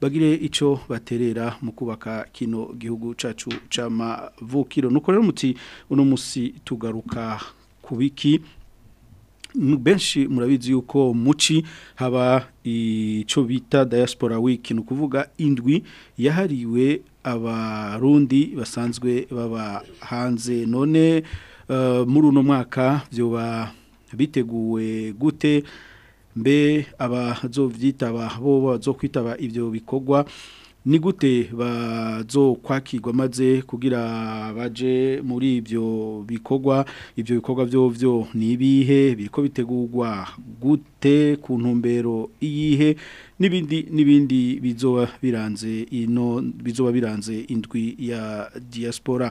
bagire icyo baterera mu kubaka kino gihugu cacu cy'amavukiro nuko rero muti uno munsi tugaruka kubiki. benshi murabizi yuko muci haba icyo bita diaspora week ni ukuvuga indwi yahariwe abarundi basanzwe baba hanze none eh, muri uno mwaka byuba biteguwe gute mbe abazobyitaba bo bazokwitaba ibyo bikorwa ni gute bazokwakirwa maze kugira baje muri ibyo bikorwa ibyo bikorwa byo byo ni ibihe biriko bitegurwa gute ku ntumbero iyihe n'ibindi n'ibindi bizoba biranze ino bizoba biranze indwi ya diaspora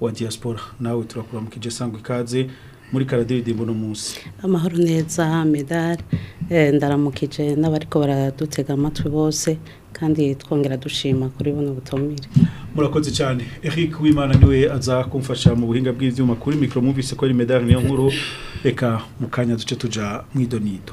wa diaspora nawe turakuramuka ije sangwa ikaze muri karadiridimbo buno munsi amahoro neza medari eh, ndaramukije n'abariko baradutega amatwi bose kandi twongera dushima kuri buno butomire murakoze cyane Eric wimana niwe aza kumfasha mu buhinga bw'ivyuma kuri micro movie ko ari medari niyo nkuru reka kanya duce tuja mwidonido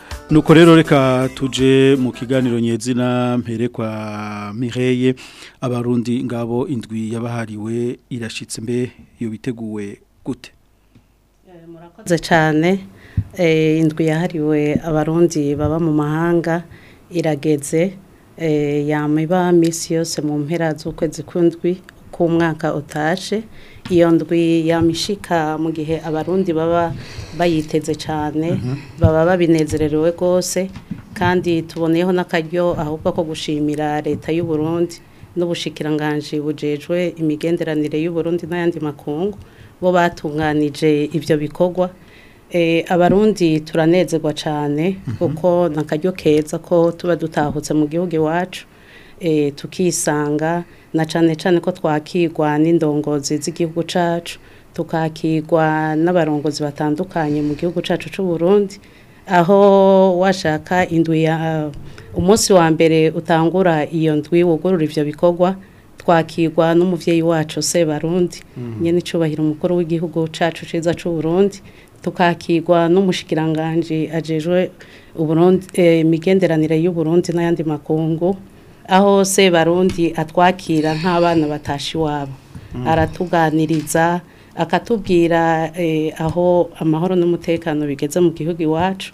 nuko rero reka tuje mu kiganiro nyezina mpere kwa mireye abarundi ngabo indwi yabahariwe irashitse mbe iyo biteguwe gute eh, murakoze cyane eh, indwi yahariwe abarundi baba mu mahanga irageze eh, yamiba minsi yose mu mpera z'ukwezi k'undwi k'umwaka utashe iyo ndwi yamishika mu gihe abarundi baba bayiteze cyane mhm. baba babinezererewe rwose kandi tuboneyeho n'akaryo ahubwo ko gushimira leta y'u Burundi n'ubushikiranganji bujejwe imigenderanire y'u Burundi n'ayandi makungu bo batunganije ibyo bikorwa e, abarundi turanezerwa cyane mhm. kuko ni akaryo keza ko tuba dutahutse mu gihugu iwacu e, tukisanga na cyane cyane ko twakigwa n'indongozi z'igihugu cyacu tukakigwa n'abarongozi batandukanye mu gihugu cyacu cy'u Burundi aho washaka indwi ya umunsi wa mbere utangura iyo ndwi wugurura ibyo bikorwa twakigwa n'umubyeyi wacu se barundi nyine mm. icyubahiro umukuru w'igihugu cyacu cyiza cy'u Burundi tukakigwa n'umushikiranganji ajejwe eh, imigenderanire y'uburundi n'ayandi makungu aho se barundi atwakira nk'abana batashi iwabo mm. aratuganiriza akatubwira eh, aho amahoro n'umutekano bigeze mu gihugu iwacu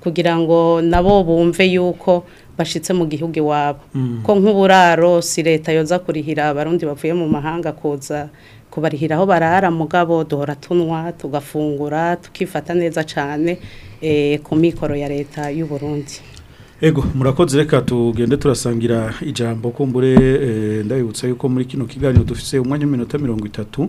kugira ngo nabo bumve yuko bashyitse mu gihugu iwabo mm. ko nk'uburaro si leta yoza kurihira abarundi bavuye mu mahanga kuza kubarihira aho barara mugabo duhora tunywa tugafungura tukifata neza cyane eh, ku mikoro ya leta y'uburundi ego murakoze reka tugende turasangira ijambo kumbure eh, ndabibutsa yuko muri kino kiganiro dufite umwanya w'iminota mirongo itatu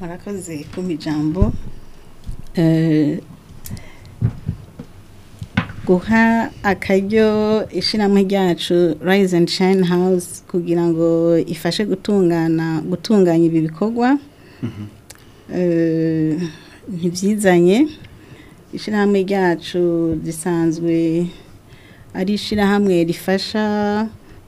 murakoze ku ijambo eh, guha akaryo ishyirahamwe ryacu Rise and Shine House kugira ngo ifashe gutungana gutunganya ibi bikorwa mm-hmm. eh, ntibyizanye ishyirahamwe ryacu risanzwe ari ishyirahamwe rifasha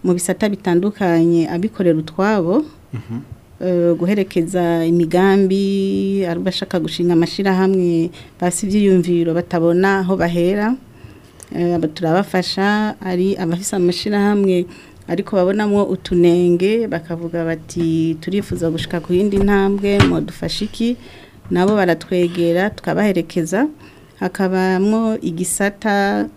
mu bisata bitandukanye abikorera utwabo mm-hmm. eh, guherekeza imigambi abashaka gushinga amashyirahamwe basi ibyiyumviro batabona aho bahera Eh, turabafasha ari abafise amashirahamwe ariko babonamo utunenge bakavuga bati turifuza gushika ku yindi ntambwe dufashe iki nabo baratwegera tukabaherekeza hakabamo igisata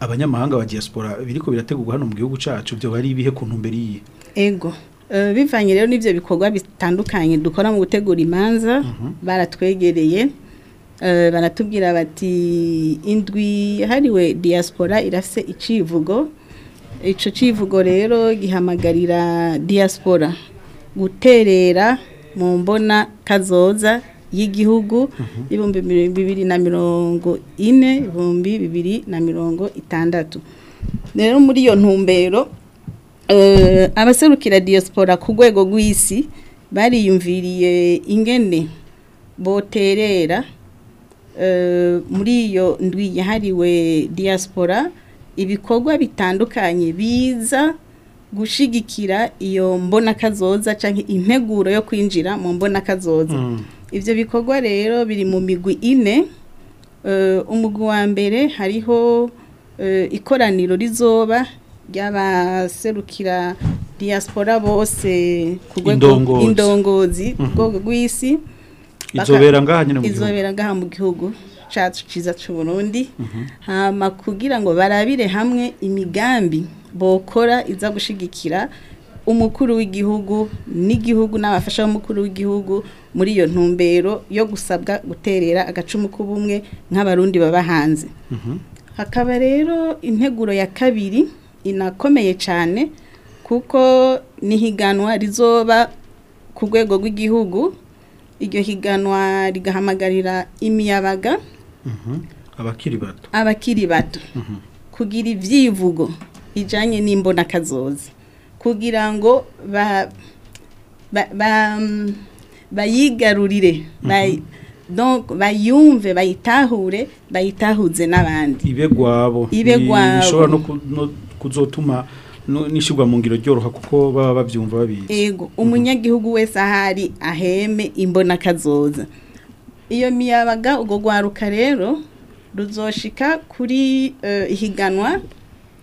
abanyamahanga ba diyasipora biriko birategurwa hano mu gihugu cyacu byo bari ibihe ku ntumbero iyi ego eh, bivanye rero n'ibyo bikorwa bitandukanye dukora mu gutegura imanza mhm. baratwegereye Eh, baratubwira bati indwi hariwe diaspora irafise icivugo icyo kivugo rero gihamagarira diaspora guterera mu mbona kazoza y'igihugu mhm. ibihumbi bibiri na mirongo ine ibihumbi bibiri na mirongo itandatu rero muri iyo ntumbero eh, abaserukira diaspora ku rwego rw'isi bariyumviriye ingene boterera Eh, muri iyo ndwi yahariwe diaspora ibikorwa bitandukanye biza gushigikira iyo mbonakazoza cyangwa integuro yo kwinjira mu mbonakazoza hmm. ibyo bikorwa rero biri mu migwi ine eh, umugwi wa mbere hariho eh, ikoraniro rizoba ry'abaserukira diaspora bose ku rwego indongozi hmm. ku rwego rw'isi izobera ngaha nyine mu gihugu izobera ngaha mu gihugu cyacu cyiza cy'u Burundi mhm. hama kugira ngo barabire hamwe imigambi bokora iza gushyigikira umukuru w'igihugu n'igihugu n'abafasha b'umukuru w'igihugu muri iyo ntumbero yo gusabwa guterera agacumu k'ubumwe nk'abarundi baba hanze mhm. hakaba rero integuro ya kabiri inakomeye cyane kuko nihiganwa rizoba ku rwego rw'igihugu iryo higanwa rigahamagarira imiyabaga mhm. abakiri bato abakiri bato mhm. kugira ibyivugo bijyanye kazozi kugira ngo bayigarurire mhm. bayumve bayitahure bayitahuze n'abandi ibe gwabo bishobora no kuzotuma n'ishyirwa mu ngiro ryoroha kuko baba babyumva babizi yego mhm. umunyagihugu wese ahari aheme imbona akazoza iyo miyabaga ubwo rwaruka rero ruzoshika kuri e, ihiganwa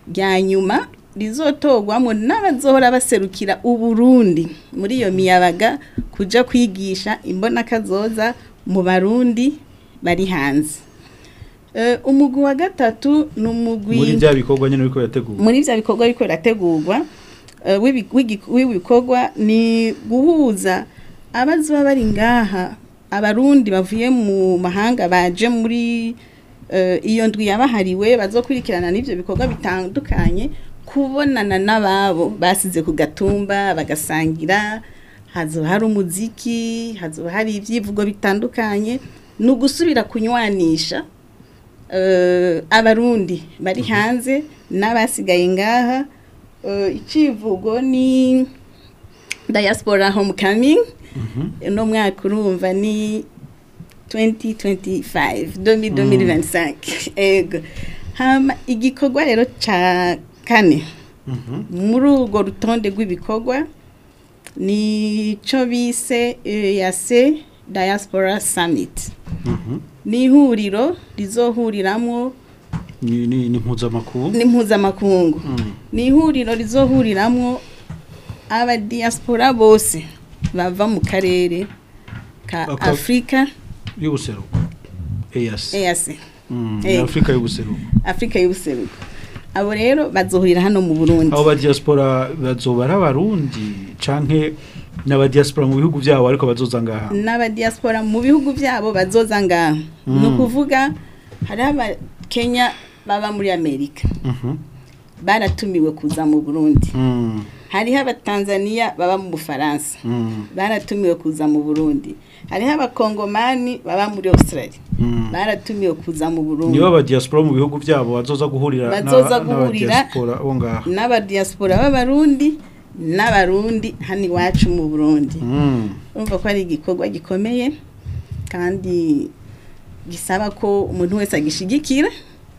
rya nyuma rizotogwamo n'abazohora baserukira uburundi muri iyo miyabaga kujya kwigisha imbona akazoza mu barundi bari hanze Eh, umugwi wa gatatu ni umugwi muri bya bikorwa nyine ariko birategurwa muri bya bikorwa ariko birategurwa eh, w'ibikorwa ni guhuza abazi baba bari ngaha abarundi bavuye mu mahanga baje muri eh, iyo ndwi yabahariwe bazokurikirana n'ibyo bikorwa bitandukanye kubonana n'ababo basize ku gatumba bagasangira hazuba hari umuziki hazuba hari ibyivugo bitandukanye ni ugusubira kunywanisha Eh, abarundi bari mhm. hanze n'abasigaye ngaha eh, icyivugo ni diaspora homecoming mhm. uno mwaka urumva ni 2025 2025 mhm. ego hama igikorwa rero ca kane muri urwo rutonde rw'ibikorwa ni cyo bise eh, yase diaspora summit ni ihuriro rizohuriramo ni impuzamakungu ni impuzamakungu mm. ni ihuriro rizohuriramo abadiyasipora bose bava mu karere ka afurika y'ubuseruko eyasi mm, afurika y'ubuseruko afurika y'ubuseruko abo rero bazohurira hano mu burundi abo badiyasipora bazoba ari abarundi cyangwa n'abadiyasipora mu bihugu byabo ariko bazoza ngaha n'abadiyasipora mu bihugu byabo bazoza ngaha ni mm. ukuvuga hari abakenya baba muri amerika mhm. mm. mm. baratumiwe kuza mu burundi hariho abatanzaniya baba mu bufaransa baratumiwe kuza mu burundi hariho abakongomani baba muri australia baratumiwe kuza mu burundi niba abadiyasipora mu bihugu byabo bazoza guhurira n'abadiyasipora b'abarundi n'abarundi hano iwacu mu burundi hmm. urumva ko ari igikorwa gikomeye kandi gisaba ko umuntu wese agishyigikira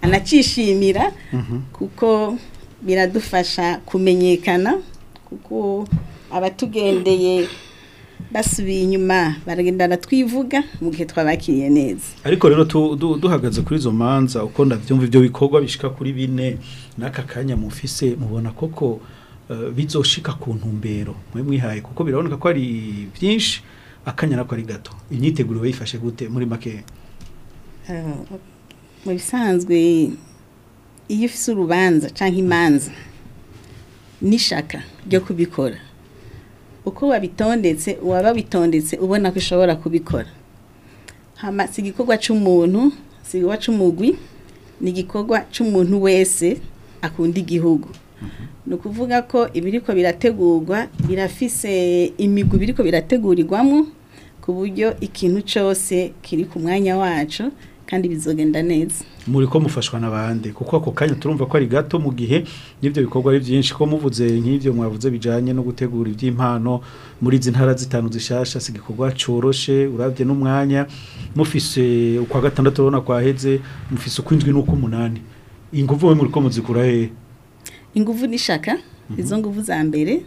anakishimira mhm. kuko biradufasha kumenyekana kuko abatugendeye basubiye inyuma baragenda baratwivuga mu gihe twabakiriye neza ariko rero duhagaze kuri izo manza uko ndabyumva ibyo bikorwa bishika kuri bine n'aka kanya mufise mubona koko Eh, bizoshika ku ntumbero mwe mwihaye kuko biraboneka ko ari byinshi akanya nako ari gato imyiteguro bayifashe gute muri make eh, mu bisanzwe iyo ufite urubanza cyangwa imanza n'ishaka ryo kubikora uko wabitondetse waba witondetse ubona ko ushobora kubikora si igikorwa cy'umuntu si igikorwa cy'umugwi ni igikorwa cy'umuntu wese akunda igihugu ni ukuvuga ko ibiriko birategurwa birafise imigwi biriko birategurirwamo ku buryo ikintu cyose kiri ku mwanya wacu kandi bizogenda neza muri ko mufashwa n'abandi kuko ako kanya turumva ko ari gato mu gihe n'ibyo bikorwa ari byinshi ko muvuze nk'ibyo mwavuze bijyanye no gutegura iby'impano muri izi ntara zitanu zishasha si igikorwa cyoroshe urabye n'umwanya mufise ukwa gatandatu urabona kwaheze mufise ukw'indwi n'ukw'umunani ingufu we muri ko muzikura hehe ingufu n'ishaka mhm. izo ngufu za mbere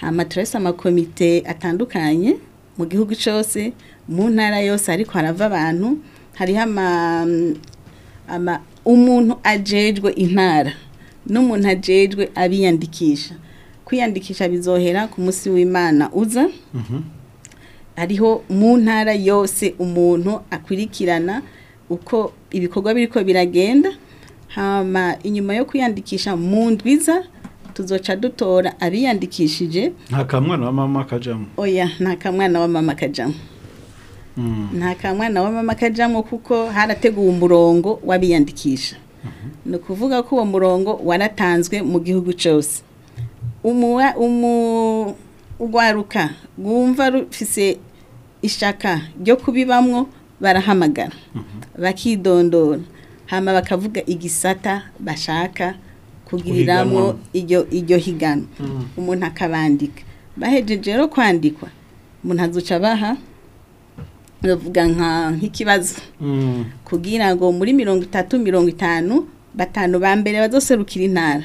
amaturese amakomite atandukanye mu gihugu cyose mu ntara yose ariko harava abantu hariho ama umuntu ajejwe intara n'umuntu ajejwe abiyandikisha kwiyandikisha bizohera ku munsi w'imana uza hariho mhm. mu ntara yose umuntu akurikirana uko ibikorwa biri ko biragenda hama inyuma yo kwiyandikisha mu ndwiza tuzoca dutora abiyandikishije nta kamwana wa mama kajamo oya nta kamwana wa mama kajamo hmm. nta kamwana wa mama kajamo kuko harateguwe umurongo w'abiyandikisha mhm. ni ukuvuga ko uwo murongo waratanzwe mu gihugu cyose urwaruka rwumva rufise ishaka ryo kubibamwo barahamagara mhm. bakidondora hama bakavuga igisata bashaka kugiriramo iryo higano hmm. umuntu akabandika bahejeje rero kwandikwa umuntu azuca baha bavuga nka nk'ikibazo hmm. kugira ngo muri mirongo itatu mirongo itanu batanu ba mbere bazoserukira intara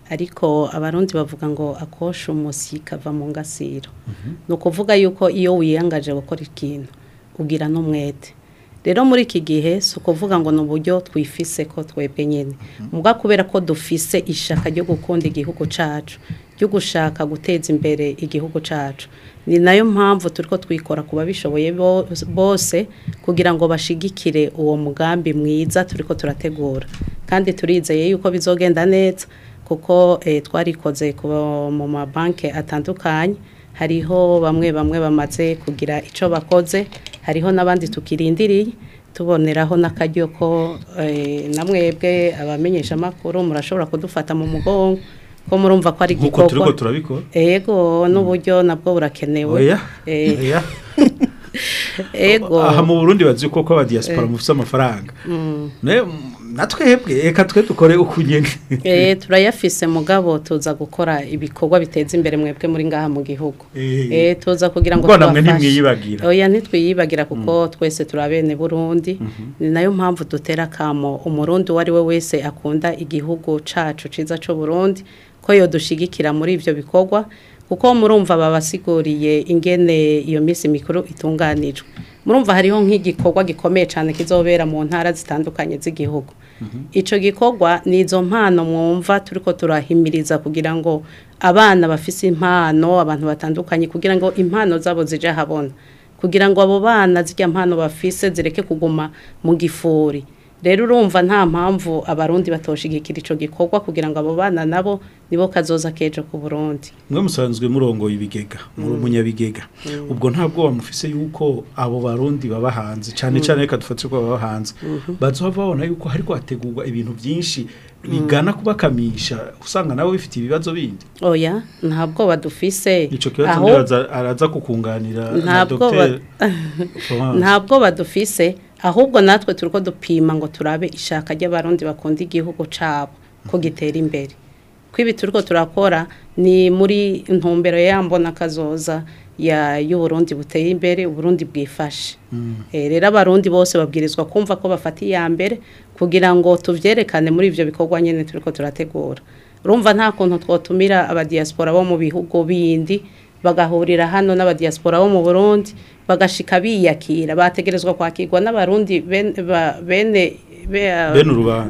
ariko abarundi bavuga ngo akosha umusi kava mu ngasiro mhm. ni ukuvuga yuko iyo wiyangaje gukora ikintu ubwira n'umwete rero muri iki gihe si ukuvuga ngo ni uburyo twifise ko twebwe nyine mubwa mhm. kubera ko dufise ishaka ryo gukunda igihugu cyacu ryo gushaka guteza imbere igihugu cyacu ni nayo mpamvu turi ko twikora ku babishoboye bose kugira ngo bashigikire uwo mugambi mwiza turi ko turategura kandi turizeye yuko bizogenda neza kuko eh, twarikoze mu mabanki atandukanye hariho bamwe bamwe bamaze kugira icyo bakoze hariho n'abandi tukirindiriye tuboneraho n'akaryo ko eh, na mwebwe murashobora kudufata mu mugongo ko murumva ko ari igikorwa yego mm. n'uburyo nabwo burakenewe eh. aha mu burundi bazi ko kwa ba eh. mufite amafaranga mm. na twebwe reka twe dukore uko nyine eee eh, turayafise mugabo tuza gukora ibikorwa biteza imbere mwebwe muri ngaha mu gihugu eee eh. eh, tuza kugira ngo tubafashe ntimwiyibagira oya ntitwiyibagira kuko mm. twese turabene burundi ni mhm. nayo mpamvu dutera akamo umurundi uwo we wese akunda igihugu cacu ciza cyo burundi ko yo dushigikira muri ibyo bikorwa kuko murumva babasiguriye ingene iyo minsi mikuru itunganijwe murumva hariho nk'igikorwa gikomeye cyane kizobera mu ntara zitandukanye z'igihugu mhm. icyo gikorwa ni izo mpano mwumva turi ko turahimiriza kugira ngo abana bafise impano abantu batandukanye kugira ngo impano zabo zijye habona kugira ngo abo bana zijya mpano bafise zireke kuguma mu gifuri rero urumva nta mpamvu abarundi batoshigikira icyo gikorwa kugira ngo abo bana nabo nibo kazoza kejo ku burundi mwe musanzwe murongoye ibigega mm. muri umunyabigega mm. ubwo ntabwo bamufise yuko abo barundi baba hanze cyane mm. cyane reka dufate ko baba hanze mm-hmm. bazohava babona yuko hari kwategurwa ibintu byinshi bigana kubakamisha usanga nabo bifite ibibazo bindi oya ntabwo badufise ico kibazo araza kukunganira na docteur ntabwo badufise ahubwo natwe turi dupima ngo turabe ishaka ry'abarundi bakunda igihugu cabo ko gitera imbere ko ibi turi turakora ni muri intumbero yambona kazoza y'uburundi buteye imbere uburundi bwifashe mm. eh, rero abarundi bose babwirizwa kumva ko bafata iya mbere kugira ngo tubyerekane muri ibyo bikorwa nyine turi turategura urumva nta kuntu twatumira abadiyasipora bo mu bihugu bindi bagahurira hano n'abadiyasipora bo mu burundi bagashika biyakira bategerezwa kwakirwa n'abarundi um,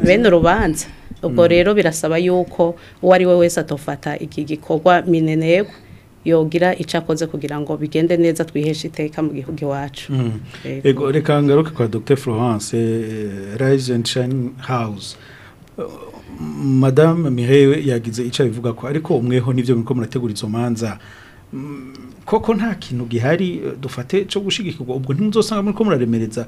bene urubanza ubwo mm. rero birasaba yuko uwo ari we wese atofata iki gikorwa minenego yogira icyo akoze kugira ngo bigende neza twiheshe iteka mu gihugu iwacu mm. reka ngaruke kwa dr florence eh, shine house madame mihewe yagize icyo abivuga ko ariko umweho nibyo muriko murategura izo manza koko nta kintu gihari eh, dufate cyo gushigikirwa ubwo ntuzosanga muri ko muraremereza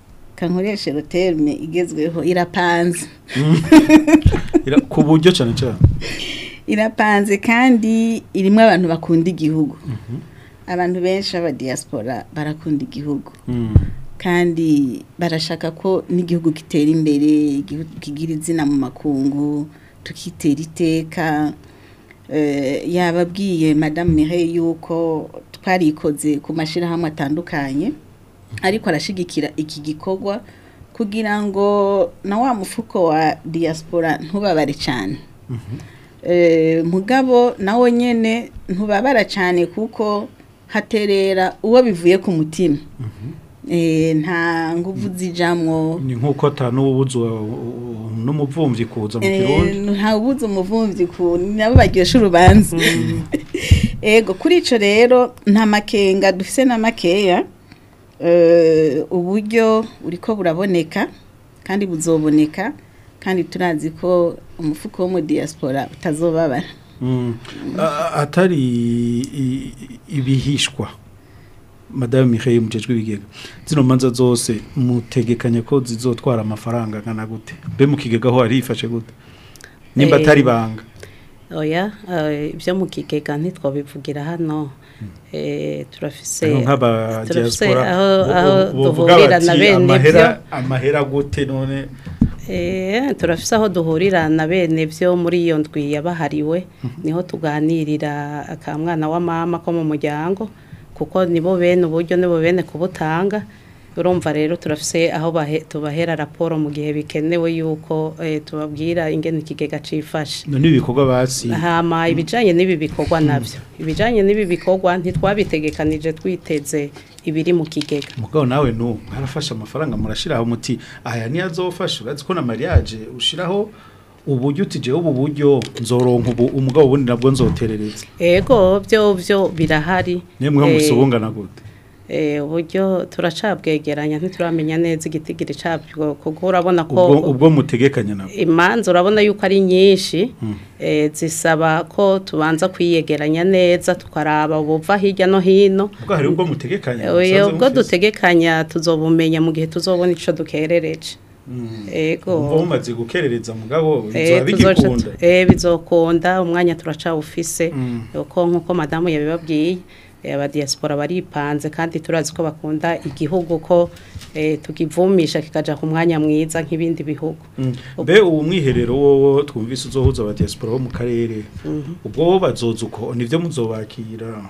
kankoreshe roterme igezweho irapanze ku buryo cyane cyane irapanze kandi irimo abantu bakunda igihugu mhm. abantu benshi b'abadiyasipora barakunda igihugu mm. kandi barashaka ko n'igihugu gitera imbere kigira izina mu makungu tukitera iteka eh, yababwiye madamu mire yuko twarikoze ku mashyirahamwe atandukanye mm. ariko arashyigikira iki gikorwa kugira ngo na wa mufuko wa diyasipora ntubabare cyane mhm. Eh, mugabo nawe nyine ntubabara cyane kuko haterera uwo bivuye ku mutima mhm. eh, nta nguvu mm. zijamwo ni nk'uko atanubuze n'umuvumvyi kuza mu eh, kirundi ntabubuze umuvumvyi ku nabo baryosha urubanza mm. ego kuri icyo rero nta makenga dufise na makeya uburyo ko buraboneka kandi buzoboneka kandi turazi ko umufuko wo mu diaspora utazobabara atari ibihishwa madame Mihaye mujejwe ibigega zino manza zose mutegekanye ko zizotwara amafaranga nkana gute be mu kigega ho arifashe gute nimba atari banga oya ibyo mu kigega ntitwabivugira hano turafise aho duhurira na bene amahera gute none Eh, turafise aho duhurira na bene byo muri iyo ndwi yabahariwe mhm. niho tuganirira akamwana wa mama ko mu muryango kuko nibo bene uburyo nibo bene kubutanga urumva rero turafise aho tubahera raporo mu gihe bikenewe yuko eh, tubabwira ingene ikigega cifashe none ibikorwa basi hama mhm. ibijanye n'ibi bikorwa mhm. navyo ibijanye n'ibi bikorwa ntitwabitegekanyije twiteze ibiri mu kigega mugabo nawe no mwarafashe amafaranga murashiraho muti aya ni azofasha urazi ko na mariage ushyiraho uburyo utije ubu buryo nzoronka ubu umugabo ubundi nabwo nzoterereza ego byo byo birahari nemwe eh, musubungana gute Eh, uburyo turacabwegeranya ntituramenya neza igitigiri cyabyo kuko urabona ko ubwo mutegekanya nabwo imanza urabona yuko ari nyinshi hmm. eh, zisaba ko tubanza kwiyegeranya neza tukaraba buva hirya no hino ubwo mutegekanya eh, ubwo dutegekanya tuzobumenya mu gihe tuzobona icyo dukerereje hmm. uba umaze gukerereza mugabo bizokunda umwanya turacawufise hmm. uko nk'uko madamu yabibabwiye Aba diaspora baripanze kandi turazi ko bakunda igihugu ko eh, tukivumisha kikajya ku mwanya mwiza nk'ibindi bihugu mm. mbe uwo mwiherero wowe twumvise uzohuza abadiyasipora bo mu karere mhm. ubwo bo bazoza uko nibyo muzobakira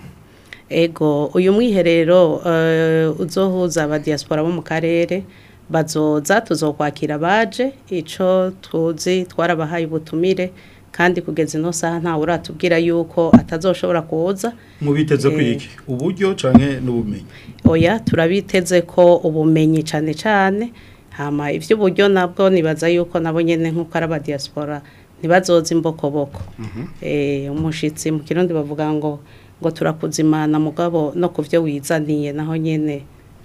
ego uyu mwiherero eh, uzohuza diaspora bo mu karere bazoza tuzokwakira baje icyo tuzi twarabahaye ubutumire kandi kugeza ino saha ntawe uratubwira yuko atazoshobora kuza mubiteze eh, ko iki uburyo cyane n'ubumenyi oya turabiteze ko ubumenyi cyane cyane hama iby'uburyo nabwo nibaza yuko nabo nyine nk'uko ari abadiyasipora ntibazoze imbokoboko mhm. eh, umushyitsi mu kirundi bavuga ngo ngo na mugabo no ku byo wizaniye naho nyine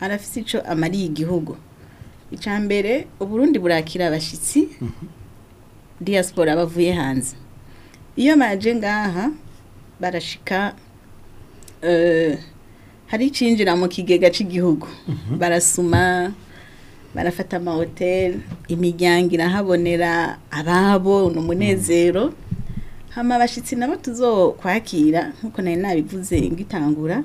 arafite icyo amariye igihugu icya mbere uburundi burakira abashyitsi mhm. diaspora bavuye hanze iyo baje ngaha barashika eh, hari icyinjira mu kigega cy'igihugu mhm. barasuma barafata amahoteli imiryango irahabonera ababo ni umunezero hano abashyitsi nabo tuzokwakira nkuko nari nabivuze ngo itangura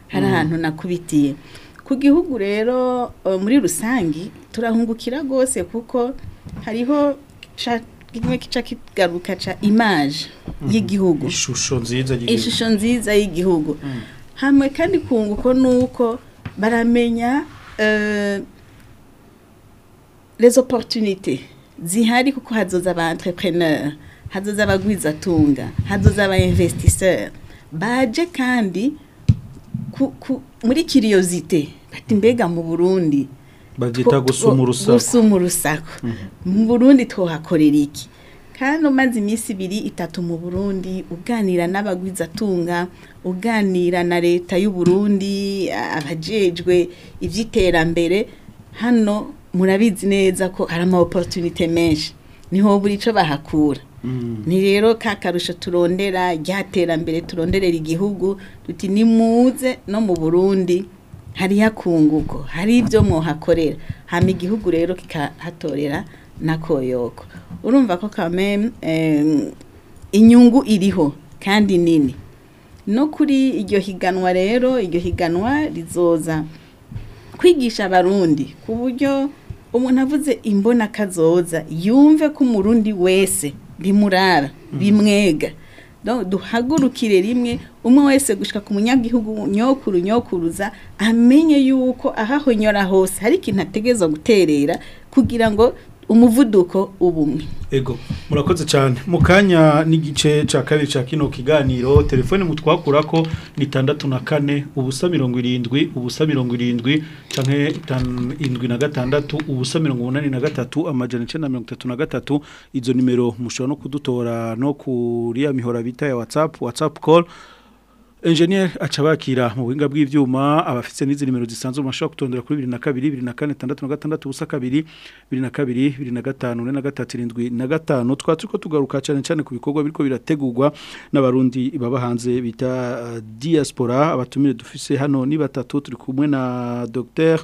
hari mm. ahantu nakubitiye ku gihugu rero eh, muri rusange turahungukira rwose kuko hariho kimwe kica kigaruka ca imaje mm-hmm. y'igihugu ishusho nziza y'igihugu mm. hamwe kandi kunguko uko baramenya rezo eh, oporutunite zihari kuko hazoza aba entrepreneur hazoza abagwizatunga hazoza aba investisseur baje kandi muri kiriyozite bati mbega mu burundi babyita gusuma urusaku gusuma urusaku mhm. mu burundi tuhakorera iki kandi umaze iminsi ibiri itatu mu burundi uganira n'abagwizatunga uganira na leta y'u Burundi abajejwe iby'iterambere hano murabizi neza ko hari ama menshi niho buri icyo bahakura ni rero ka karusho turondera ryaterambere turonderera igihugu duti nimuze no mu burundi hariyo akunguko hari ibyo muhakorera hama igihugu rero kikahatorera n'akoyoko urumva ko kameme inyungu iriho kandi nini no kuri iryo higanwa rero iryo higanwa rizoza kwigisha abarundi ku buryo umuntu avuze imbona kazoza yumve ko umurundi wese bimurara bimwega duhagurukire rimwe umwe wese gushika ku munyagihugu nyokuru nyokuruza amenye yuko ahahonyora hose hari ikintu ategereza guterera kugira ngo umuvuduko ubumwe ego murakoze cyane mu n'igice cya kabiri cya kino kiganiro telefone mutwakura ko ni itandatu na kane ubusa mirongo irindwi ubusa mirongo irindwi canke indwi na gatandatu ubusa mirongo umunani na gatatu amajana icenda na gatatu izo nimero mushobora no kudutora no kuriya mihora bita ya whatsapp watsapu call enjeniyeri aca mu buhinga bw'ibyuma abafite n'izi nimero zisanzwe bashobora kutondera kuri bibiri na kabiri bibiri na kane na gatandatu ubusa kabiri bibiri na kabiri bibiri na gatanu na gatatu irindwi na gatanu twaba turi tugaruka cyane cyane ku bikorwa biriko birategurwa n'abarundi baba bita eh, diaspora abatumire dufise hano ni batatu turi kumwe na dogiteri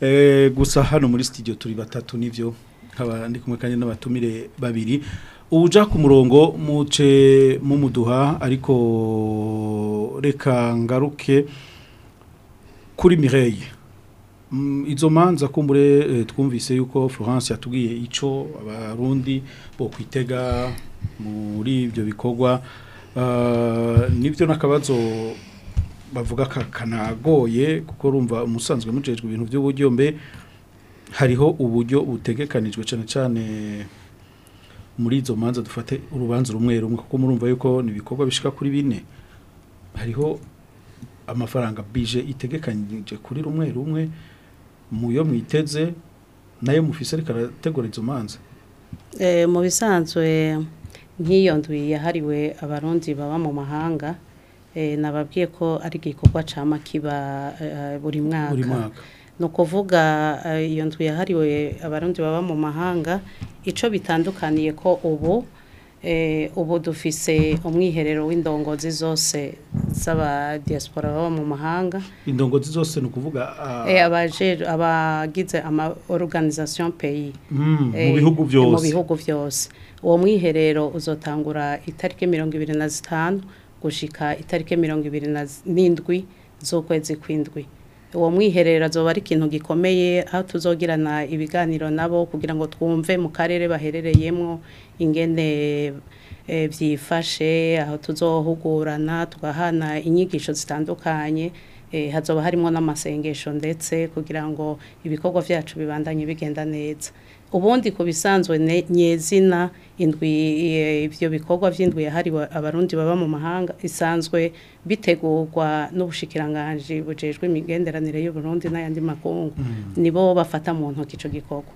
eh, gusa hano muri studio turi batatu nivyo nkaba ndi kumwe kandi n'abatumire babiri uja ku murongo muce muduha ariko reka ngaruke kuri Mireille mm, izo manza kumbure eh, twumvise yuko Florence yatubwiye ico abarundi bo kwitega muri ibyo bikorwa Uh, nibyo n'akabazo bavuga kanagoye kuko rumva umusanzwe mujejwe ibintu by'uburyo mbe hariho uburyo butegekanijwe cyane cyane muri izo manza dufate urubanza rumwe rumwe kuko murumva yuko ni ibikorwa bishika kuri bine hariho amafaranga bije itegekanije kuri rumwe rumwe muyo mwiteze nayo mufise ariko arategura izo manza eh, mu bisanzwe nk'iyo nzu yahariwe abarundi baba mu mahanga eh, nababwiye ko ari igikorwa cyama kiba eh, buri mwaka ni ukuvuga eh, iyo nzu yahariwe abarundi baba mu mahanga icyo bitandukaniye ko ubu Eh, ubu dufise umwiherero w'indongozi zose z’aba diaspora baba mu mahanga indongozi zose ni ukuvuga ah, eh, abagize ama oruganizasiyo peyi hmm, mu eh, bihugu byose uwo mwiherero uzotangura itariki mirongo ibiri na zitanu gushika itariki mirongo ibiri n'indwi z'ukwezi kw'indwi uwo mwiherero azoba ari ikintu gikomeye aho tuzogirana ibiganiro nabo kugira ngo twumve mu karere baherereyemo ingene e, byifashe aho tuzohugurana tugahana inyigisho zitandukanye e, hazoba harimo n'amasengesho ndetse kugira ngo ibikorwa byacu bibandanye bigenda neza ubundi ku bisanzwe nyezina indwi ibyo bikorwa by'indwi yahariwe abarundi baba mu mahanga isanzwe bitegurwa n'ubushikiranganji bujejwe imigenderanire y'uburundi n'ayandi makungu hmm. nibo bafata mu ntoki icyo gikorwa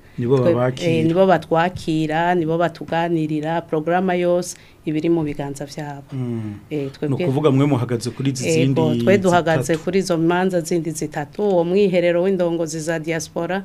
eh, nibo batwakira nibo batuganirira porogaramu yose ibiri mu biganza byabo hmm. eh, ni ukuvuga mwe muhagaze kuri izi zindi twe duhagaze kuri izo manza zindi zitatu uwo mwiherero w'indongozi za diaspora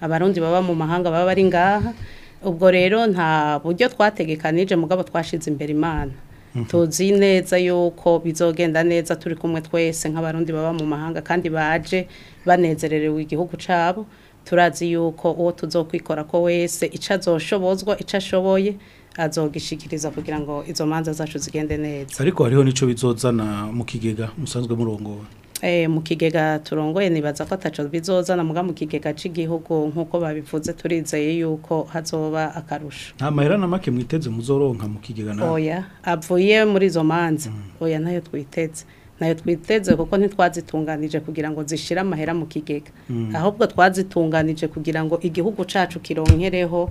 abarundi baba mu mahanga baba bari ngaha ubwo rero nta buryo twategekanije mugabo twashize imbere imana mhm. tuzi neza yuko bizogenda neza turi kumwe twese nk'abarundi baba mu mahanga kandi baje banezererewe igihugu cyabo turazi yuko uwo tuzokwikora ko wese icyo azoshobozwa icyo ashoboye azogishikiriza kugira ngo izo manza zacu zigende neza ariko hariho n'icyo bizozana mu kigega musanzwe murongo Eh, mu kigega turongoye nibaza ko ataco bizozana muga mu kigega cy'igihugu nkuko babivuze turizeye yuko hazoba akarusho nta mahera na make mwiteze muzoronka mu kigega nawe oya avuye muri izo manza mm. oya nayo twiteze nayo twiteze kuko ntitwazitunganije kugira ngo zishire amahera mu kigega mm. ahubwo twazitunganije kugira ngo igihugu cacu kironkereho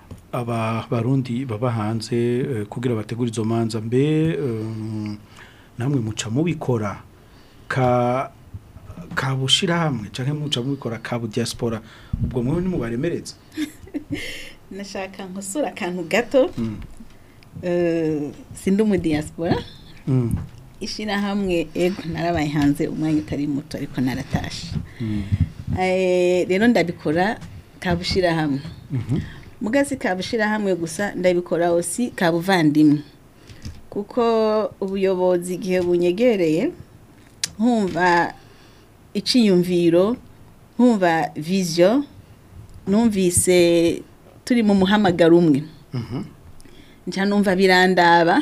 aba barundi baba hanze uh, kugira bategure izo manza mbe um, namwe muca mubikora ka kabushira hamwe canke muca mubikora kabu diaspora ubwo mwewe ni mubaremereza nashaka nkosura akantu gato mm. uh, eh, sindi umu diaspora mm. ishira hamwe ego narabaye hanze umwanya utari muto ariko naratashe mm. eh rero ndabikora kabushira hamwe -hmm. mugazi kabushira hamwe gusa ndabikora osi kabuvandimwe kuko ubuyobozi igihe bunyegereye nkumva iciyumviro nkumva viziyo numvise turi mu muhamagaro umwe mhm. njya numva birandaba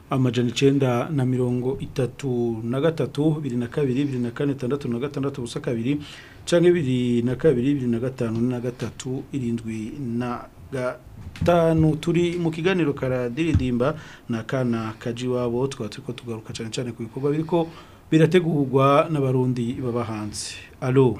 amajana icyenda na mirongo itatu na gatatu bibiri na kabiri bibiri na kane itandatu na gatandatu ubusa kabiri cyangwa bibiri na kabiri bibiri na gatanu na gatatu irindwi na gatanu turi mu kiganiro karadiridimba na kana kaji wabo tukaba turi tugaruka cyane cyane ku bikorwa biriko birategurwa n'abarundi baba hanze alo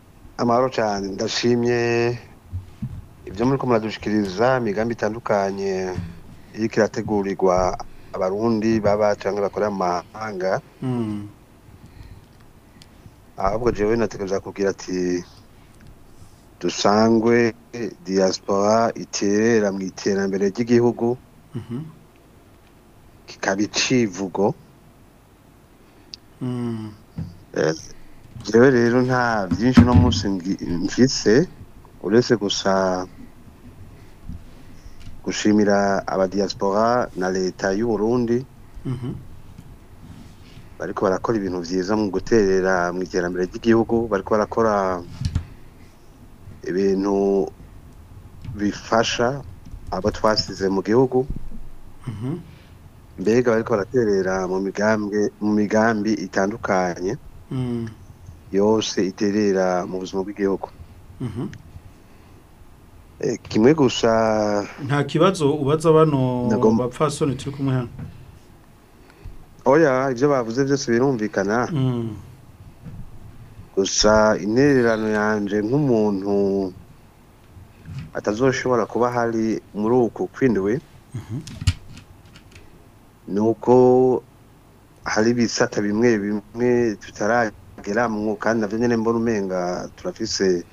amahoro cyane ndashimye ibyo muri ko muradushikiriza imigambi itandukanye iriko irategurirwa abarundi baba cyangwa bakorera mu mahanga hmm. ahubwo jewe natekereza kubwira ati dusangwe diaspora iterera mu iterambere ry'igihugu hmm. kikaba icivugo hmm. eh, jewe rero nta byinshi no munsi mfise uretse gusa gushimira abadiyaspora na leta y'uburundi mhm. bariko barakora ibintu byiza mu guterera mu iterambere ry'igihugu bariko barakora ibintu bifasha abo twasize mu gihugu mhm. mbega bariko baraterera mu migambwe mu migambi itandukanye mm. yose iterera mu buzima bw'igihugu mhm. Eh, kimwe gusa nta kibazo ubaza bano bapfasoni turi kumwe hano oya ibyo bavuze byose birumvikana mm. gusa intererano yanjye nk'umuntu atazoshobora kuba hari muri uku kwindiwe mhm. ni uko hari ibisata bimwe bimwe tutarageramwo kandi nabyo nyine mbona umenga turafise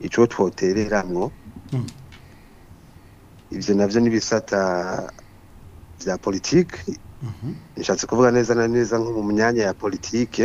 icyo twotereramwo Hmm. ibyo nabyo n'ibisata bya politiki mhm. nishatse kuvuga neza na neza nko mu myanya ya politiki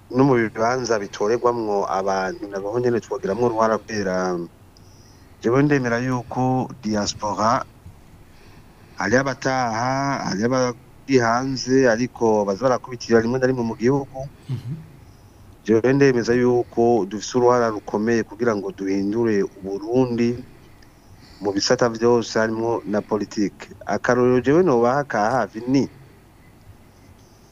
no mu bibanza bitorerwamwo abantu nabaho nyene twogiramwo uruhara kubera jewe ndemera yuko diaspora hari abataha hari abari hanze ariko baza barakubitira rimwe na rimwe mu gihugu mhm. jewe ndemeza yuko dufise uruhara rukomeye kugira ngo duhindure uburundi mu bisata vyose harimo na politiki akarorero jewe nobaha ka hafi ni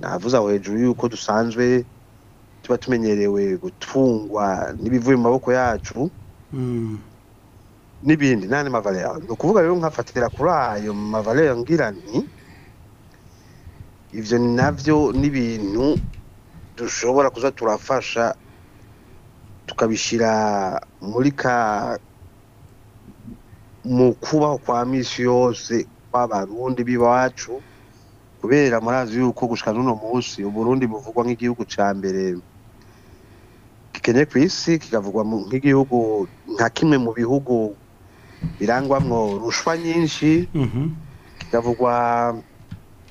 navuze mhm. aho hejuru yuko dusanzwe tuba tumenyerewe gutungwa n'ibivuye mu maboko yacu n'ibindi n'andi mavare yawe ni ukuvuga rero nkafatira kuri ayo mavare ngira ni ibyo nabyo n'ibintu dushobora kuza turafasha tukabishyira muri ka mu kubaho kwa minsi yose kw'abarundi b'iwacu kubera murazi yuko gushika n'uno munsi uburundi buvugwa nk'igihugu cya mbere gikeneye ku isi kikavugwa nk'igihugu nka kimwe mu bihugu Birangwamo rushwa nyinshi mhm. kikavugwa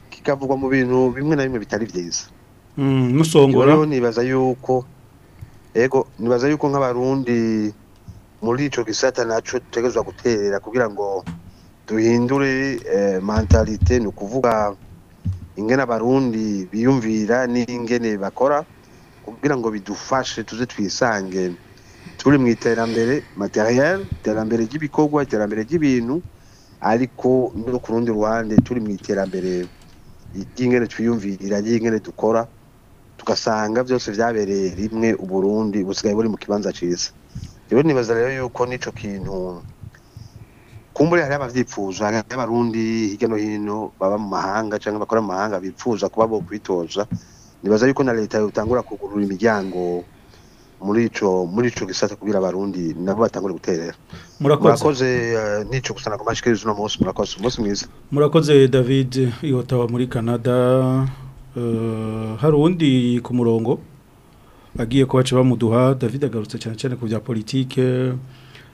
kikavugwa mu bintu bimwe na bimwe bitari byiza mm, musongora nibaza yuko ego nibaza yuko nk'abarundi muri ico gisata naco dutegerezwa guterera kugira ngo duhindure eh, mentalite ni ukuvuga ingene abarundi biyumvira n'ingene bakora kugira ngo bidufashe tuze twisange turi mu iterambere materiel iterambere ry'ibikorwa iterambere ry'ibintu ariko no ku rundi ruhande turi mu iterambere ry'ingene twiyumvirira ry'ingene dukora tugasanga byose byabereye rimwe uburundi busigaye buri mu kibanza cyiza rero nibaza rero yuko n'icyo kintu kumbure hari abavyifuza hari abarundi hirya no hino baba mu mahanga cyangwa bakora mu mahanga bifuza kuba bo kwitoza nibaza yuko na leta yotangura kugurura imiryango muri ico muri ico gisata kugira abarundi nabo batangure guterera murakoze eh, nico gusana ku mashikirizo no munsi murakoze umunsi mwiza murakoze David ihotawa muri Canada eh, hari harundi ku murongo bagiye kubaca bamuduha David agarutse cyane cyane ku bya politique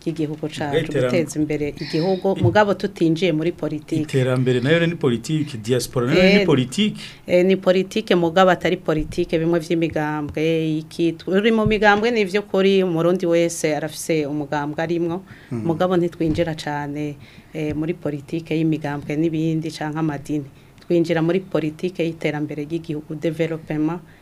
ry'igihugu cyacu guteza imbere igihugu mugabo tutinjiye muri politiki iterambere nayo ni politiki diaspora nayo ni eh, politiki eh, ni politiki mugabo atari politiki bimwe by'imigambwe turi mu migambwe ni ibyo kuri umurundi wese arafise umugambwe arimwo hmm. mugabo ntitwinjira cyane eh, muri politiki y'imigambwe n'ibindi cyangwa amadini twinjira muri politiki y'iterambere ry'igihugu developema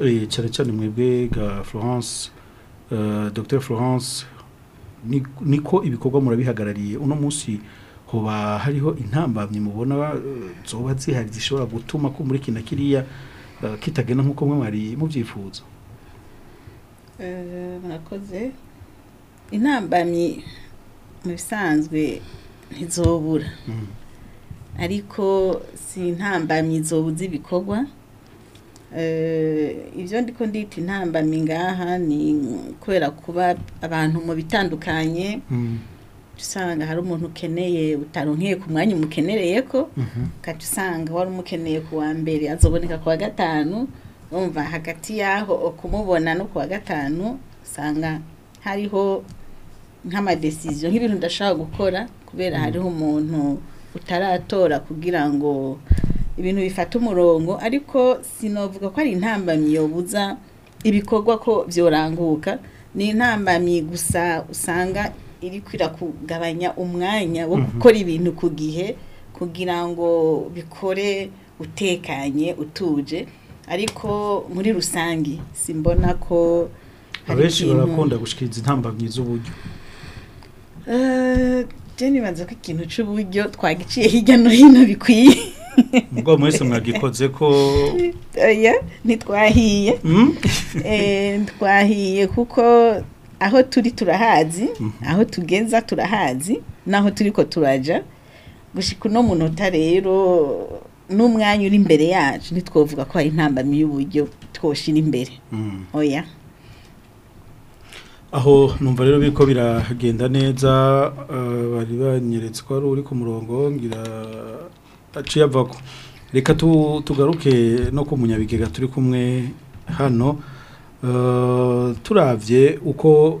e, cyane cyane mwebwe ga Florence e, Dr Florence niko ibikorwa murabihagarariye uno munsi hoba hariho intambamye mubona e, zoba zihari zishobora gutuma ko muri kina kiriya kitagenda nk'uko mwe mwari mubyifuza Eh, mwakoze intambamyi mu bisanzwe ntizobura hmm. ariko si intambamyi zobuze ibikorwa eh, ibyo ndiko ndita intambamyi ngaha ni kubera kuba abantu mu bitandukanye hmm. usanga hari umuntu ukeneye utarunkeye ku mwanya umukenereye ko ukajya hmm. usanga wari umukeneye ku wa mbere azoboneka ku wa gatanu umva hagati y'aho kumubona no kuwa gatanu usanga hariho nk'amadesiziyo nk'ibintu udashaka gukora kubera mm. hariho umuntu utaratora kugira ngo ibintu bifate umurongo ariko sinavuga ko ari intambamyi yobuza ibikorwa ko byoranguka ni intambamyi gusa usanga iri kugabanya umwanya wo mm-hmm. gukora ibintu ku gihe kugira ngo bikore utekanye utuje ariko muri rusange simbona ko abenshi barakunda gushikiriza intambamyi z'uburyo eh, jeni ko ikintu cy'uburyo twagiciye hirya no hino bikwiye ubwo mwese mwagikoze ko eh, ntitwahiye hmm? eh, twahiye kuko aho turi turahazi mhm. aho tugenza turahazi n'aho turi ko turajya gushika uno munota rero n'umwanya uri imbere yacu ntitwavuga ko hari intambamyi y'uburyo twoshyira imbere hmm. oya aho numva rero biko biragenda neza eh, bari banyeretse ko ari uri ku murongo ngira aciye ava ko reka tugaruke no ku munyabigega turi kumwe hano eh, turabye uko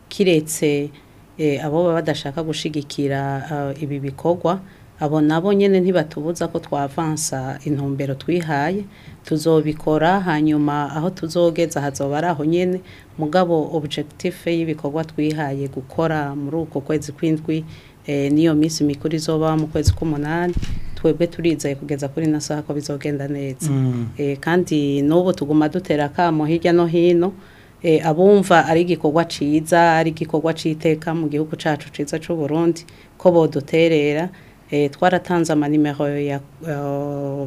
kiretse eh, abo baba badashaka gushigikira eh, ibi bikorwa abo nabo nyine ntibatubuza ko twavansa intumbero twihaye tuzobikora hanyuma aho tuzogeza hazoba ari aho nyine mugabo objective y'ibikorwa twihaye gukora muri uko kwezi kw'indwi eh, n'iyo minsi mikuru izoba mu kwezi k'umunani twebwe turizeye kugeza kuri na saha ko bizogenda neza mm. eh, kandi n'ubu tuguma dutera akamo hirya no hino eh, abumva ari igikorwa cyiza ari igikorwa cy'iteka mu gihugu cyacu cyiza cy'u Burundi ko boduterera Eh, twaratanze amanimero eh,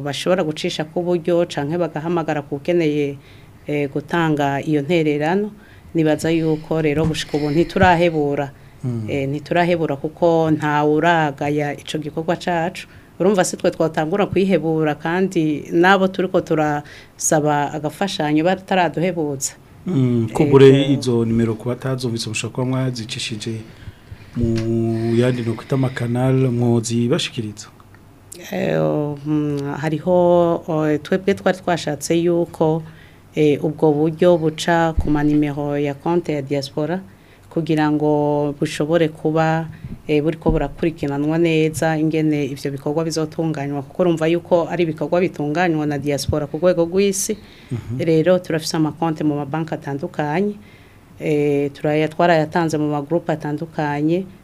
bashobora gucisha ku buryo cyangwa bagahamagara ku eh, gutanga iyo ntererano nibaza yuko rero gushyika ubu ntiturahebura hmm. ntiturahebura kuko ntawe uragaya icyo gikorwa cyacu urumva si twe twatangura kuyihebura kandi n'abo turiko ko turasaba agafashanyo bataraduhebutsa hmm, kubure izo nimero ku batazumvise mushobora kuba mwazicishije mu yandi nokwita amakanari mwozi bashikiriza eh, mm, hariho eh, twebwe twari twashatse yuko eh, ubwo buryo buca ku manimero ya konti ya diaspora kugira ngo bushobore kuba buri ko burakurikiranwa neza ingene ibyo bikorwa bizotunganywa kuko urumva yuko ari ibikorwa bitunganywa na diaspora ku rwego rw'isi mhm. rero turafite amakonti mu mabanki atandukanye Eh, twarayatanze mu magurupe atandukanye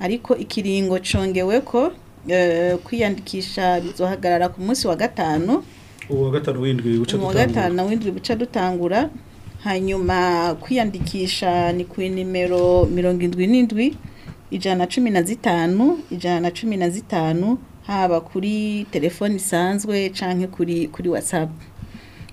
ariko ikiringo congewe ko eh, kwiyandikisha bizohagarara ku munsi wa gatanu uwa gatanu w'indwi buca dutangura hanyuma kwiyandikisha ni ku nimero mirongo indwi n'indwi ijana na cumi na zitanu ijana na cumi na zitanu haba kuri telefone isanzwe cyangwa kuri kuri watsapu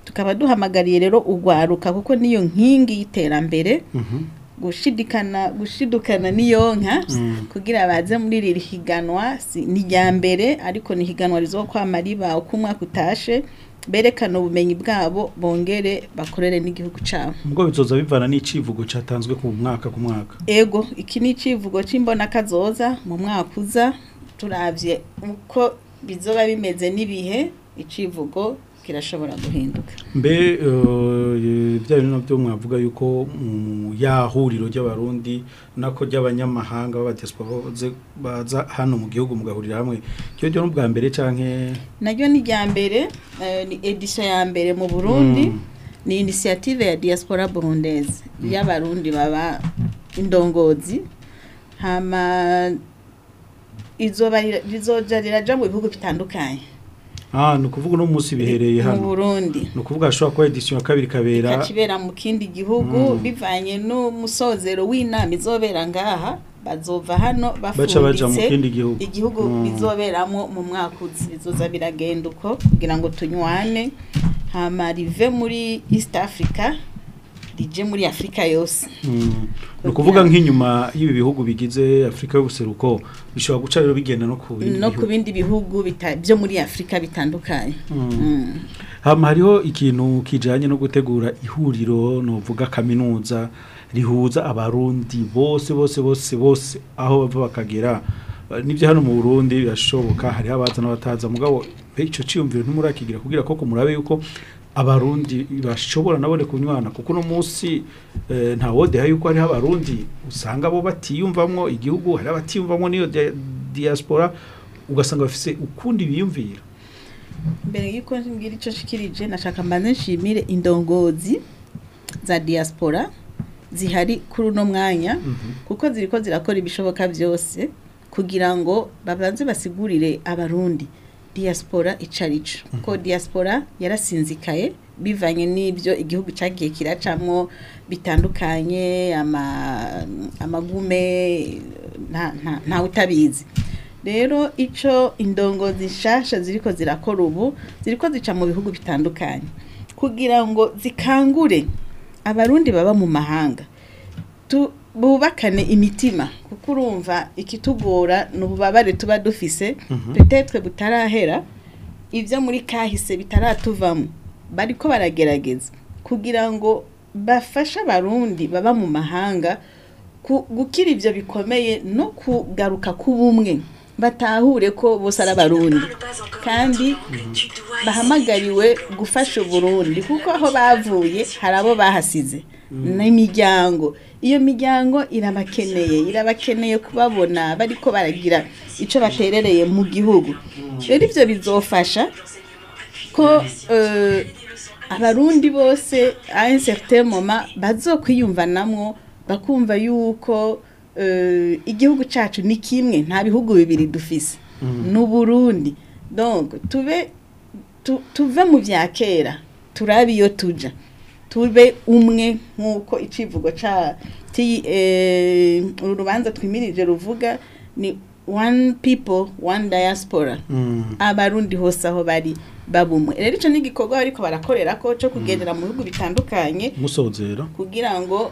tukaba duhamagariye rero urwaruka kuko niyo nkingi y'iterambere mhm. gushidikana gushidukana n'iyo nka mm. kugira baze muri iri higanwa ni irya mbere ariko ni higanwa rizo kwama riba uko umwaka utashe berekana ubumenyi bwabo bongere bakorere n'igihugu cyabo ubwo bizoza bivana n'icivugo cyatanzwe ku mwaka ku mwaka ego iki ni icivugo cy'imbona mu mwaka uza turabye uko bizoba bimeze n'ibihe icivugo kirashobora guhinduka mbe ibijyanye eh, nabyo mwavuga yuko yahuriro ry'abarundi nako ry'abanyamahanga b'abadesipoze baza hano mu gihugu mugahurira hamwe cyo cyo n'ubwa mbere canke naryo ni rya mbere eh, ni edition ya mbere mu Burundi mm. ni initiative ya diaspora burundese mm. y'abarundi baba indongozi hama izoba rizoja riraja mu bihugu bitandukanye aha ni ukuvuga uno munsi bihereye hano mu burundi ni ukuvuga hashobora kuba edisiyo ya kabiri ikabera ikakibera mu kindi gihugu hmm. bivanye n'umusozero w'inama izobera ngaha bazova hano bafunditse igihugu hmm. bizoberamo mu mwaka uzi biragenda uko kugira ngo tunywane hamarive muri east africa rije muri afurika yose mm. ni ukuvuga nk'inyuma y'ibi bihugu bigize afurika y'ubuseruko bishobora guca rero bigenda no ku bindi no ku bindi bihugu byo muri afurika bitandukanye mm. Mm. hariho ikintu kijyanye no gutegura ihuriro nuvuga kaminuza rihuza abarundi bose bose bose bose aho bava bakagera nibyo hano mu Burundi birashoboka hariho abaza n'abataza mugabo icyo cyiyumviro ntimurakigira kugira koko murabe yuko abarundi bashobora nabone kunywana kuko uno munsi eh, nta wodeha yuko hariho abarundi usanga bo batiyumvamo igihugu hari abatiyumvamo n'iyo diaspora ugasanga bafite ukundi biyumvira mbere y'uko mbwira icyo nshikirije nashaka mbanze nshimire indongozi za diaspora zihari kuri uno mwanya mhm. kuko ziri ko zirakora ibishoboka byose kugira ngo babanze basigurire abarundi diaspora icarico kuko mhm. diaspora yarasinzikaye bivanye n'ibyo igihugu cyagiye kiracamo bitandukanye amagume ntawe utabizi rero icyo indongozi nshasha ziri ko zirakora ubu ziri ko zica mu bihugu bitandukanye kugira ngo zikangure abarundi baba mu mahanga bubakane imitima kuko urumva ikitugora ni ububabare tuba dufise petetwe mhm. butarahera ibyo muri kahise bitaratuvamo bariko baragerageza kugira ngo bafashe abarundi baba mu mahanga gukira ibyo bikomeye no kugaruka k'ubumwe batahure ko bose ari abarundi kandi bahamagariwe gufasha uburundi kuko aho bavuye hari abo bahasize Mm. n'imiryango iyo miryango irabakeneye irabakeneye kubabona ko baragira icyo baterereye mu gihugu mm. rero ibyo bizofasha ko eh, abarundi bose ayinsegite moma bazokwiyumvanamwo bakumva yuko eh, igihugu cyacu ni kimwe nta bihugu bibiri dufise mm. n'uburundi tuve mu bya kera turabe iyo tujya tube umwe nk'uko icivugo ca ti eh, urubanza twimirije ruvuga ni one people one diaspora mm. abarundi hose aho bari babumwe rero icyo ni igikorwa ariko barakorera ko cyo kugendera mu bihugu bitandukanye musozera kugira ngo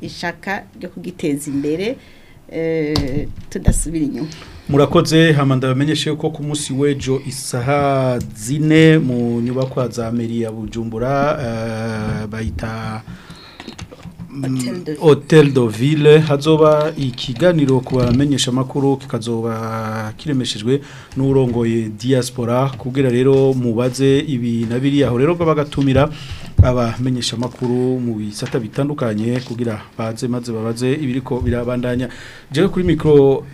ishaka ryo kugiteza imbere eh, tudasubira inyuma murakoze hamanda bamenyeshe yuko ku munsi w'ejo isaha zine mu nyubako za meri ya bujumbura eh, bayita mm, hotel de ville hazoba ikiganiro ku bamenyesha amakuru kikazoba kiremeshejwe n'urongoye diaspora kubwira rero mubaze ibi nabiri aho rero bagatumira abamenyesha amakuru mu bisata bitandukanye kugira baze maze babaze ibiriko birabandanya jewe kuri micro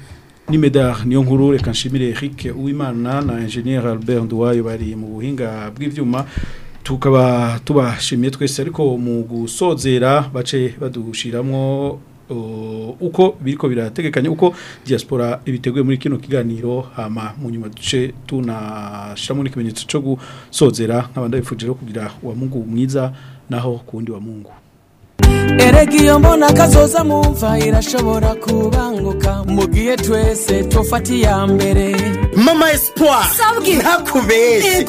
n'imidari niyo nkuru reka nshimire Eric uwimana na enjeniyeri Albert Nduwayo bari mu buhinga bw'ibyuma tukaba tubashimiye twese ariko mu gusozera bace badushyiramo uko biriko birategekanye uko diaspora ibiteguye muri kino kiganiro hama mu nyuma duce tunashiramo n'ikimenyetso cyo gusozera nk'abandi bifujije kugira wa Mungu mwiza naho ku kundi wa Mungu erega iyo mbona kazoza mu mva irashobora kubanguka mu gihe twese tufata iya mbere mama esipuwa ntakubeshye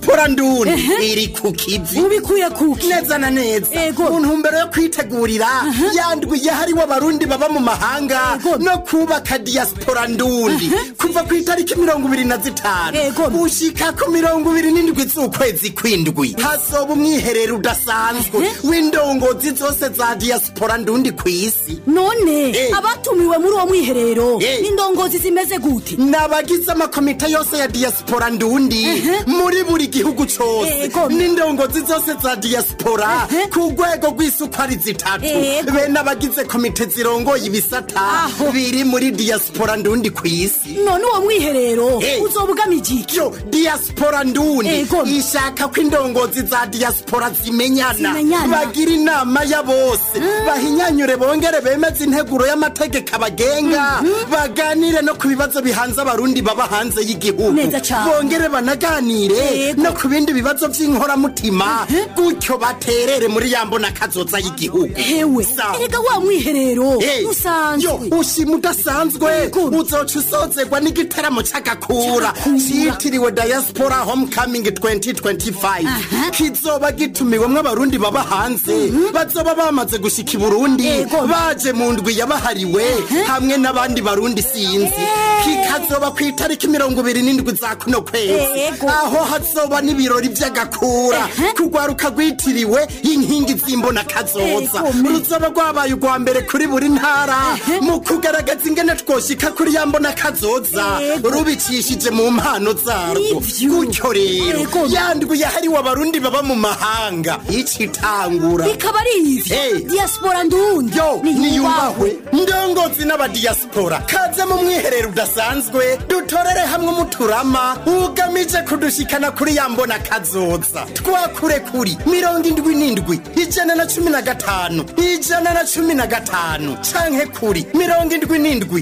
ya nduni iri ku kivi ubikuye ku neza na neza mu ntumbero yo kwitegurira yandwi yahariwe abarundi baba mu mahanga no kubaka diyasipora ndundi kuva ku itariki mirongo ibiri na zitanu ushyika ku mirongo ibiri n'indwi z'ukwezi kw'indwi hasoba umwiherero udasanzwe w'indongozi zose za diyasipora ndundi ku isi none eh. abatumiwe muri uwo mwiherero eh. indongozi zimeze gute n'abagize n'amakomite yose ya diyasipora ndundi muri buri gihugu cyose eh, n'indongozi zose za diaspora ku rwego rw'isukari zitatu eh, bene abagize komite zirongoye ibisata biri muri diaspora ndundi ku isi none uwo mwiherero eh. uzobugama igiki diyasipora ndundi ishaka ko indongozi za diaspora zimenyana bagira inama ya bose hmm. bahinyanyure bongere bemeze integuro y'amategeko abagenga hmm. baganire no ku bibazo bihanze abarundi baba hanze y'igihugu bongere banaganire no ku bindi bibazo by'inkoramutima gutyo baterere muri ya mbona kazoza y'igihugu hewe erega wa mwiherero usanzwe ushima udasanzwe uzoca usozerwa n'igitaramo cy'agakura cyitiriwe diaspora homecoming 2025 kizoba gitumiwemo abarundi baba hanze mhm. bazoba bamaze gushyika i burundi baje mu ndwi yabahariwe hamwe n'abandi barundi sinzi kikazoba ku itariki itariki ibiri n'indwi za kuno kwezi aho hazoba n'ibirori by'agakura kurwaruka rwitiriwe inkingi z'imbona kazoza ruzoba rwabaye urwa mbere kuri buri ntara mu kugaragaza ingene twoshyika kuri ya mbona kazoza rubicishije mu mpano zarwo gutyo rero yandwi yahariwe abarundi baba mu mahanga icitangura bikaba ari ivyo diaspora ndundi niyubahwe ndongozi n'abadiyasipora kaze mu mwiherero udasanzwe dutore mutwere hamwe umuturama ugamije kudushyikana kuri ya mbona kazoza twakure kuri mirongo indwi n'indwi ijana na cumi na gatanu ijana na cumi na gatanu canke kuri mirongo indwi n'indwi